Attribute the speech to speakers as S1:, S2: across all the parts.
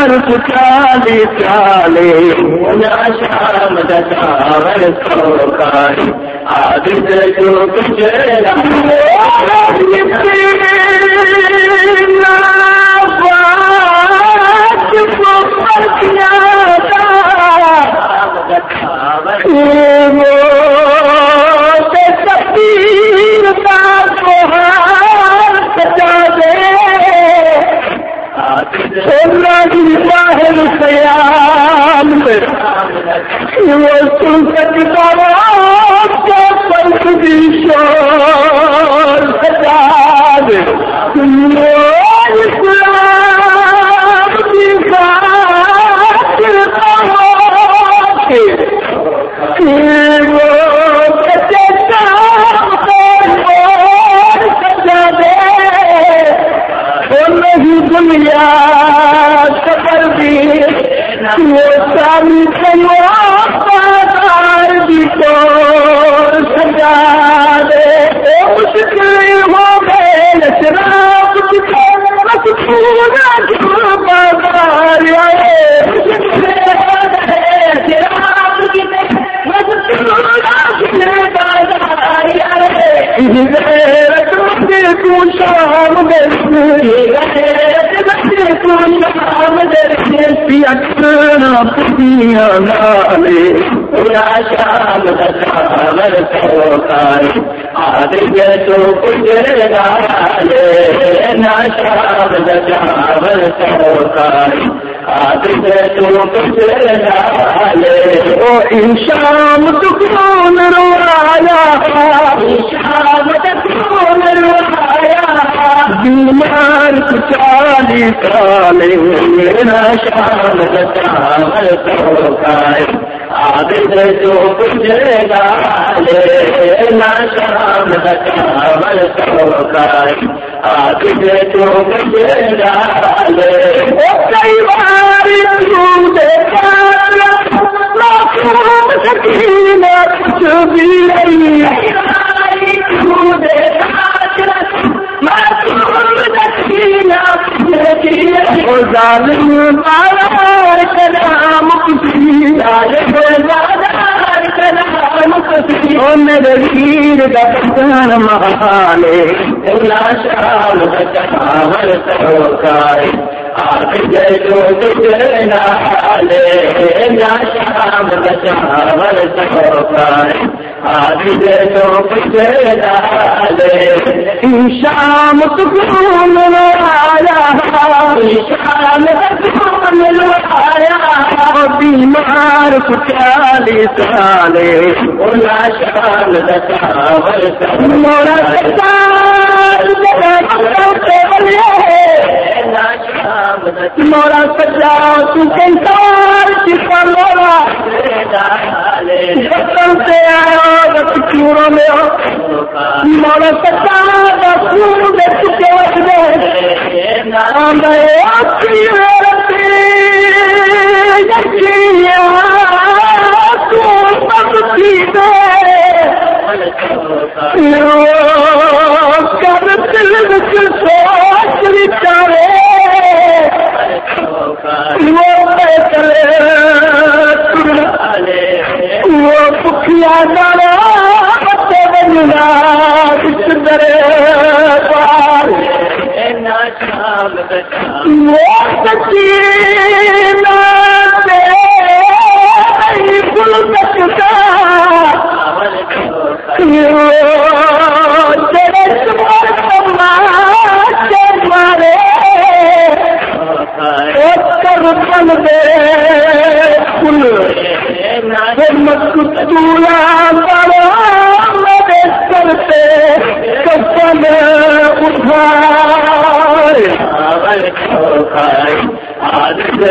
S1: چار چالے چالے شام دچاور سوکاری جو باہر سیام وہ سن سکتا پنکھ بھی شور سجا دے۔ تو گجر نالے نا شام دشاور آدر تو گجر نالے او شام تکون بیمار چالی کالے میرا شام دشاور سوکاری جو گجر نالے نا شام دشاور سوکاری آدر جو گجر نالے او کئی بار دیکھا سکینہ کچھ بھی نہیں۔ ظالم بار کلام کسی شام بچاور سوکارے آج جے جو گجر نالے شام بچاور سوکارے آج جے جو گجر شام تکون آیا شام تکون آیا بیمار کچالی سالے اولا شام دچاور مورا سجا تنسار مورا سے آیا چوروں میں میں کر دل سوچ بچارے وہ سکتا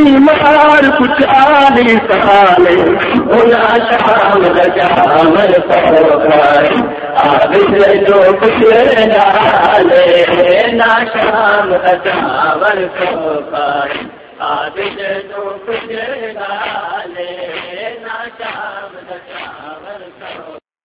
S1: بیمار کچھ آلی سالے
S2: بلا شام جامل پروکھائے آج سے جو کچھ ڈالے نا شام جامل پروکھائے آج سے جو کچھ ڈالے نا شام جامل